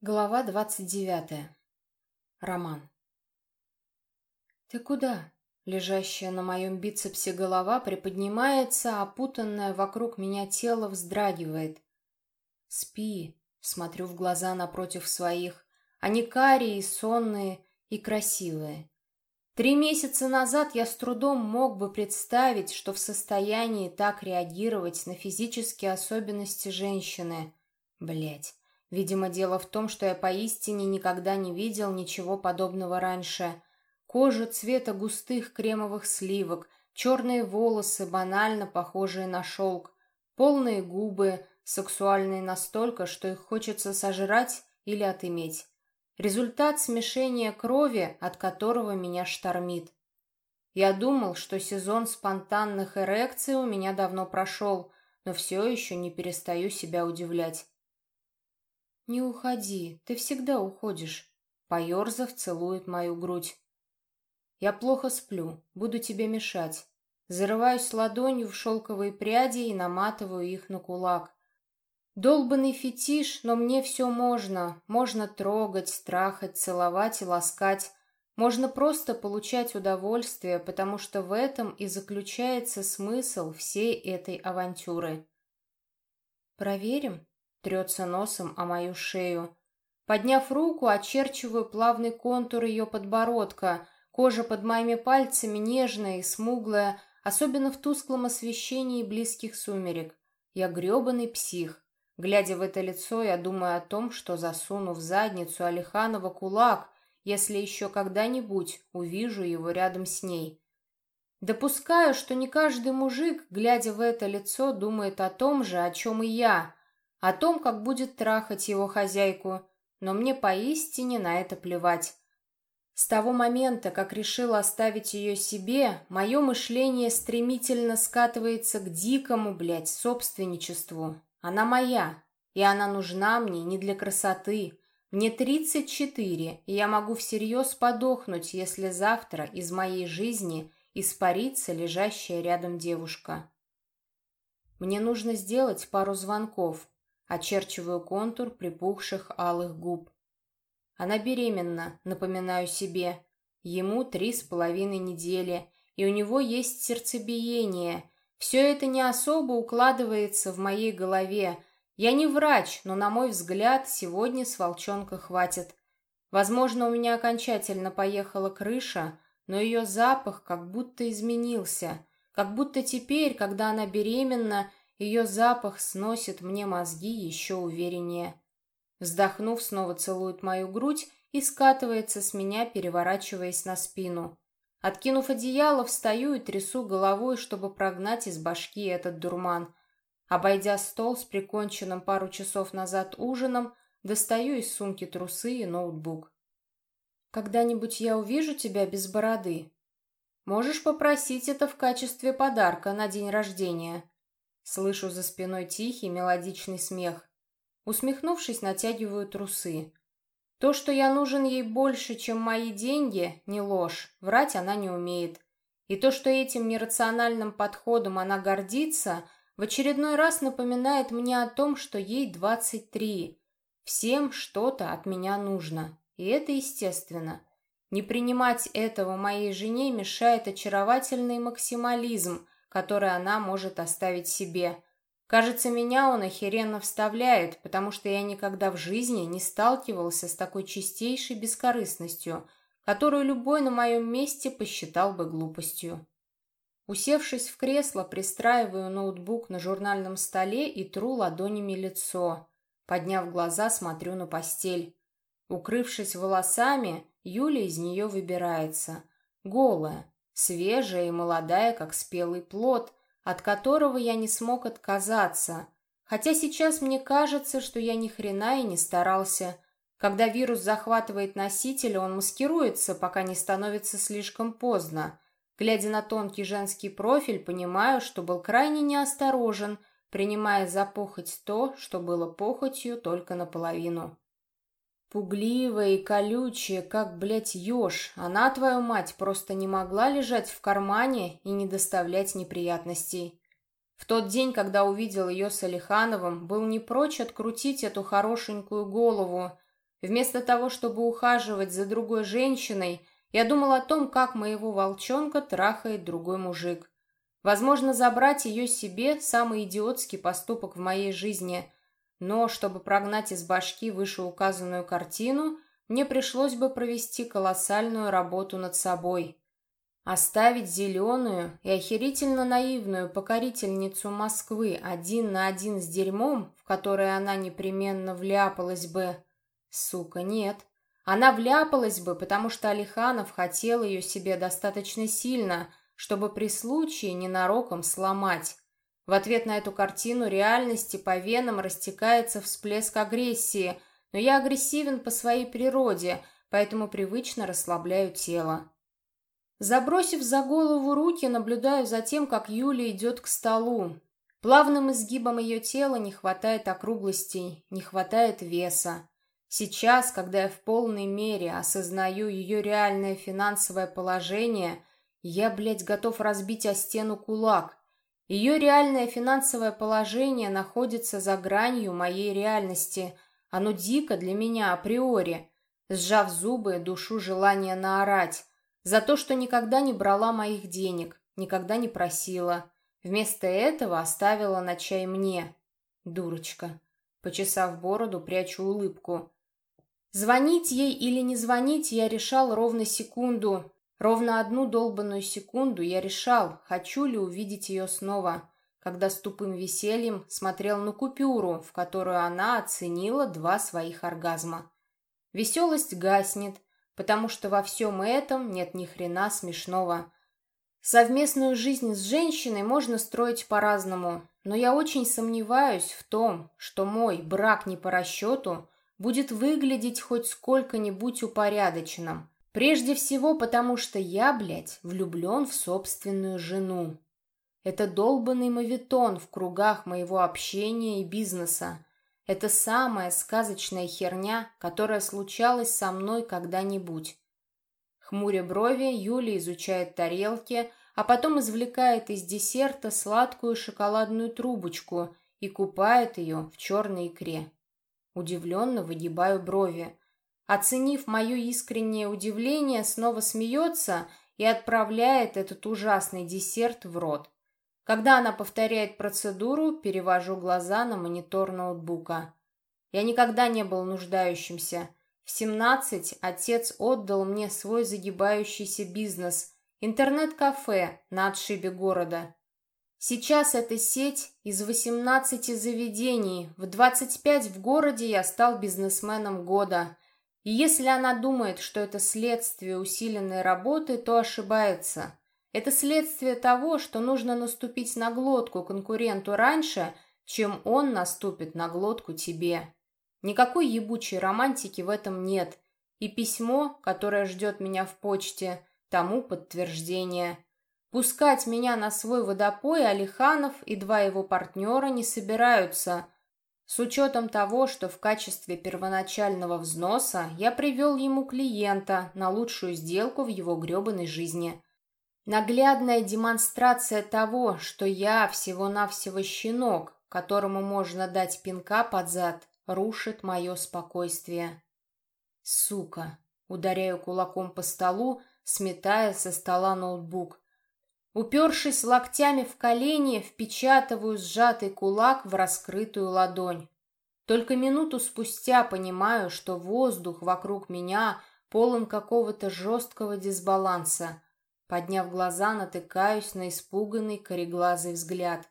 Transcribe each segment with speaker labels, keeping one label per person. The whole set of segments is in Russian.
Speaker 1: Глава двадцать девятая. Роман. «Ты куда?» Лежащая на моем бицепсе голова приподнимается, опутанная вокруг меня тело вздрагивает. «Спи», — смотрю в глаза напротив своих. Они карие, сонные и красивые. Три месяца назад я с трудом мог бы представить, что в состоянии так реагировать на физические особенности женщины. Блять. Видимо, дело в том, что я поистине никогда не видел ничего подобного раньше. Кожа цвета густых кремовых сливок, черные волосы, банально похожие на шелк, полные губы, сексуальные настолько, что их хочется сожрать или отыметь. Результат смешения крови, от которого меня штормит. Я думал, что сезон спонтанных эрекций у меня давно прошел, но все еще не перестаю себя удивлять. «Не уходи, ты всегда уходишь», — поерзав целует мою грудь. «Я плохо сплю, буду тебе мешать». Зарываюсь ладонью в шелковые пряди и наматываю их на кулак. Долбанный фетиш, но мне все можно. Можно трогать, трахать, целовать и ласкать. Можно просто получать удовольствие, потому что в этом и заключается смысл всей этой авантюры. «Проверим?» Трется носом о мою шею. Подняв руку, очерчиваю плавный контур ее подбородка. Кожа под моими пальцами нежная и смуглая, особенно в тусклом освещении близких сумерек. Я гребаный псих. Глядя в это лицо, я думаю о том, что засуну в задницу Алиханова кулак, если еще когда-нибудь увижу его рядом с ней. Допускаю, что не каждый мужик, глядя в это лицо, думает о том же, о чем и я о том, как будет трахать его хозяйку, но мне поистине на это плевать. С того момента, как решил оставить ее себе, мое мышление стремительно скатывается к дикому, блядь, собственничеству. Она моя, и она нужна мне не для красоты. Мне 34, и я могу всерьез подохнуть, если завтра из моей жизни испарится лежащая рядом девушка. Мне нужно сделать пару звонков, Очерчиваю контур припухших алых губ. Она беременна, напоминаю себе. Ему три с половиной недели, и у него есть сердцебиение. Все это не особо укладывается в моей голове. Я не врач, но, на мой взгляд, сегодня с волчонка хватит. Возможно, у меня окончательно поехала крыша, но ее запах как будто изменился. Как будто теперь, когда она беременна, ее запах сносит мне мозги еще увереннее. Вздохнув, снова целует мою грудь и скатывается с меня, переворачиваясь на спину. Откинув одеяло, встаю и трясу головой, чтобы прогнать из башки этот дурман. Обойдя стол с приконченным пару часов назад ужином, достаю из сумки трусы и ноутбук. «Когда-нибудь я увижу тебя без бороды. Можешь попросить это в качестве подарка на день рождения», Слышу за спиной тихий мелодичный смех. Усмехнувшись, натягиваю трусы. То, что я нужен ей больше, чем мои деньги, не ложь. Врать она не умеет. И то, что этим нерациональным подходом она гордится, в очередной раз напоминает мне о том, что ей 23. Всем что-то от меня нужно. И это естественно. Не принимать этого моей жене мешает очаровательный максимализм – который она может оставить себе. Кажется, меня он охеренно вставляет, потому что я никогда в жизни не сталкивался с такой чистейшей бескорыстностью, которую любой на моем месте посчитал бы глупостью. Усевшись в кресло, пристраиваю ноутбук на журнальном столе и тру ладонями лицо. Подняв глаза, смотрю на постель. Укрывшись волосами, Юля из нее выбирается. Голая, свежая и молодая, как спелый плод, от которого я не смог отказаться. Хотя сейчас мне кажется, что я ни хрена и не старался. Когда вирус захватывает носителя, он маскируется, пока не становится слишком поздно. Глядя на тонкий женский профиль, понимаю, что был крайне неосторожен, принимая за похоть то, что было похотью только наполовину. Пугливая и колючая, как, блядь, еж, она, твою мать, просто не могла лежать в кармане и не доставлять неприятностей. В тот день, когда увидел ее с Алихановым, был не прочь открутить эту хорошенькую голову. Вместо того, чтобы ухаживать за другой женщиной, я думал о том, как моего волчонка трахает другой мужик. Возможно, забрать ее себе – самый идиотский поступок в моей жизни. Но, чтобы прогнать из башки вышеуказанную картину, мне пришлось бы провести колоссальную работу над собой. Оставить зеленую и охерительно наивную покорительницу Москвы один на один с дерьмом, в которое она непременно вляпалась бы. Сука, нет. Она вляпалась бы, потому что Алиханов хотел ее себе достаточно сильно, чтобы при случае ненароком сломать. В ответ на эту картину реальности по венам растекается всплеск агрессии, но я агрессивен по своей природе, поэтому привычно расслабляю тело. Забросив за голову руки, наблюдаю за тем, как Юля идет к столу. Плавным изгибом ее тела не хватает округлостей, не хватает веса. Сейчас, когда я в полной мере осознаю ее реальное финансовое положение, я, блядь, готов разбить о стену кулак. Ее реальное финансовое положение находится за гранью моей реальности. Оно дико для меня априори. Сжав зубы, душу желание наорать. За то, что никогда не брала моих денег, никогда не просила. Вместо этого оставила на чай мне. Дурочка. Почесав бороду, прячу улыбку. Звонить ей или не звонить я решал ровно секунду. Ровно одну долбанную секунду я решал, хочу ли увидеть ее снова, когда с тупым весельем смотрел на купюру, в которую она оценила два своих оргазма. Веселость гаснет, потому что во всем этом нет ни хрена смешного. Совместную жизнь с женщиной можно строить по-разному, но я очень сомневаюсь в том, что мой брак не по расчету – будет выглядеть хоть сколько-нибудь упорядоченным. Прежде всего потому, что я, блядь, влюблен в собственную жену. Это долбанный мавитон в кругах моего общения и бизнеса. Это самая сказочная херня, которая случалась со мной когда-нибудь. Хмуря брови, Юля изучает тарелки, а потом извлекает из десерта сладкую шоколадную трубочку и купает ее в черной икре. Удивленно выгибаю брови. Оценив мое искреннее удивление, снова смеется и отправляет этот ужасный десерт в рот. Когда она повторяет процедуру, перевожу глаза на монитор ноутбука. Я никогда не был нуждающимся. В 17 отец отдал мне свой загибающийся бизнес – интернет-кафе на отшибе города. Сейчас эта сеть из 18 заведений, в 25 в городе я стал бизнесменом года. И если она думает, что это следствие усиленной работы, то ошибается. Это следствие того, что нужно наступить на глотку конкуренту раньше, чем он наступит на глотку тебе. Никакой ебучей романтики в этом нет. И письмо, которое ждет меня в почте, тому подтверждение. Пускать меня на свой водопой Алиханов и два его партнера не собираются, с учетом того, что в качестве первоначального взноса я привел ему клиента на лучшую сделку в его гребаной жизни. Наглядная демонстрация того, что я всего-навсего щенок, которому можно дать пинка под зад, рушит мое спокойствие. Сука! Ударяю кулаком по столу, сметая со стола ноутбук. Упершись локтями в колени, впечатываю сжатый кулак в раскрытую ладонь. Только минуту спустя понимаю, что воздух вокруг меня полон какого-то жесткого дисбаланса. Подняв глаза, натыкаюсь на испуганный кореглазый взгляд.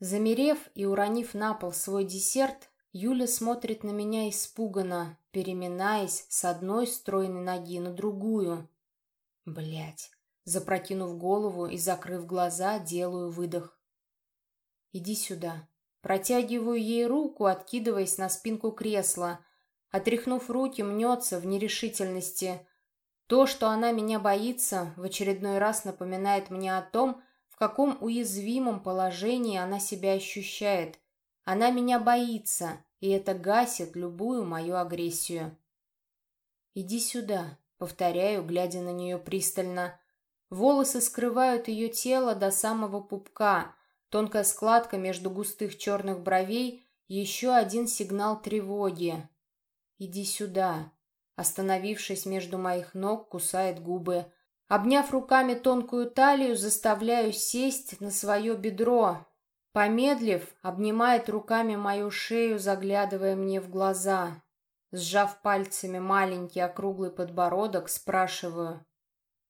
Speaker 1: Замерев и уронив на пол свой десерт, Юля смотрит на меня испуганно, переминаясь с одной стройной ноги на другую. Блять. Запрокинув голову и закрыв глаза, делаю выдох. «Иди сюда». Протягиваю ей руку, откидываясь на спинку кресла. Отряхнув руки, мнется в нерешительности. То, что она меня боится, в очередной раз напоминает мне о том, в каком уязвимом положении она себя ощущает. Она меня боится, и это гасит любую мою агрессию. «Иди сюда», — повторяю, глядя на нее пристально. Волосы скрывают ее тело до самого пупка. Тонкая складка между густых черных бровей — еще один сигнал тревоги. иди сюда». Остановившись между моих ног, кусает губы. Обняв руками тонкую талию, заставляю сесть на свое бедро. Помедлив, обнимает руками мою шею, заглядывая мне в глаза. Сжав пальцами маленький округлый подбородок, спрашиваю.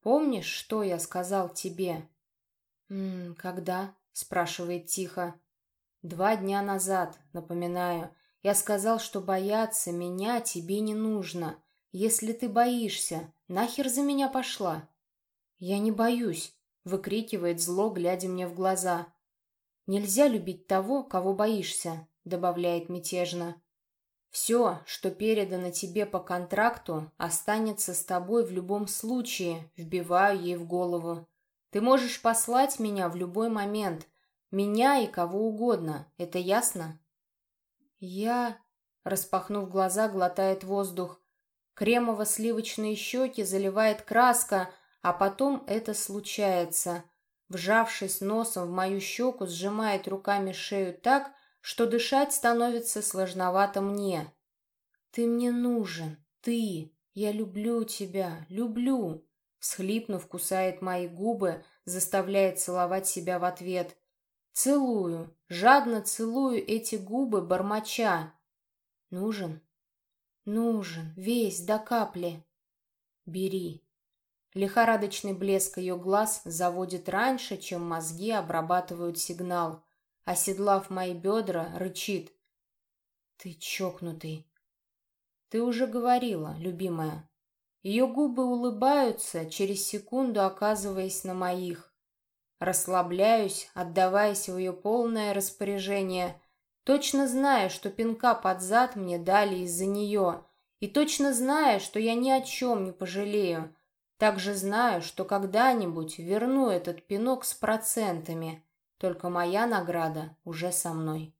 Speaker 1: «Помнишь, что я сказал тебе?» «М «Когда?» — спрашивает тихо. «Два дня назад, напоминаю. Я сказал, что бояться меня тебе не нужно. Если ты боишься, нахер за меня пошла?» «Я не боюсь», — выкрикивает зло, глядя мне в глаза. «Нельзя любить того, кого боишься», — добавляет мятежно. «Все, что передано тебе по контракту, останется с тобой в любом случае», — вбиваю ей в голову. «Ты можешь послать меня в любой момент, меня и кого угодно, это ясно?» «Я...» — распахнув глаза, глотает воздух. Кремово-сливочные щеки заливает краска, а потом это случается. Вжавшись носом в мою щеку, сжимает руками шею так, что дышать становится сложновато мне. «Ты мне нужен, ты! Я люблю тебя, люблю!» Схлипнув, кусает мои губы, заставляет целовать себя в ответ. Целую, жадно целую эти губы, бормоча. «Нужен? Нужен, весь, до капли. Бери!» Лихорадочный блеск ее глаз заводит раньше, чем мозги обрабатывают сигнал. Оседлав мои бедра, рычит. «Ты чокнутый!» «Ты уже говорила, любимая». Ее губы улыбаются, через секунду оказываясь на моих. Расслабляюсь, отдаваясь в ее полное распоряжение, точно зная, что пинка под зад мне дали из-за нее, и точно зная, что я ни о чем не пожалею, также знаю, что когда-нибудь верну этот пинок с процентами, только моя награда уже со мной.